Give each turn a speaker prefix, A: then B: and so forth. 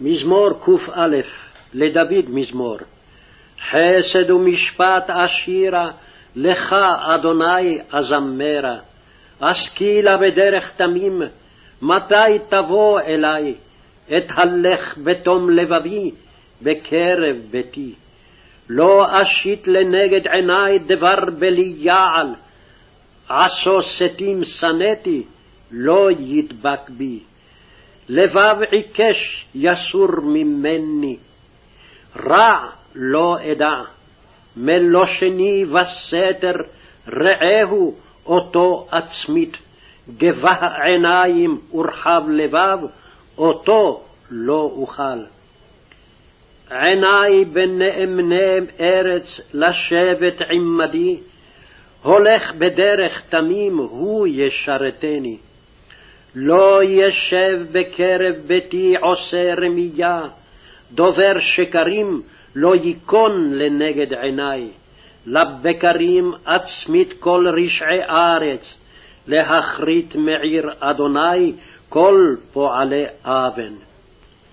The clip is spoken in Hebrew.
A: מזמור קא לדוד מזמור. חסד ומשפט אשירה, לך, אדוני, אזמרה. אשכילה בדרך תמים, מתי תבוא אלי? אתהלך בתום לבבי, בקרב ביתי. לא אשית לנגד עיני דבר בליעל, עשו שתים שנאתי, לא ידבק בי. לבב עיקש יסור ממני, רע לא אדע, מלושני וסתר רעהו אותו עצמית, גבה עיניים ורחב לבב, אותו לא אוכל. עיני בנאמני ארץ לשבת עמדי, הולך בדרך תמים הוא ישרתני. לא ישב בקרב ביתי עושה רמייה, דובר שקרים לא ייכון לנגד עיני. לבקרים עצמית כל רשעי ארץ, להכרית מעיר אדוני כל פועלי אבן.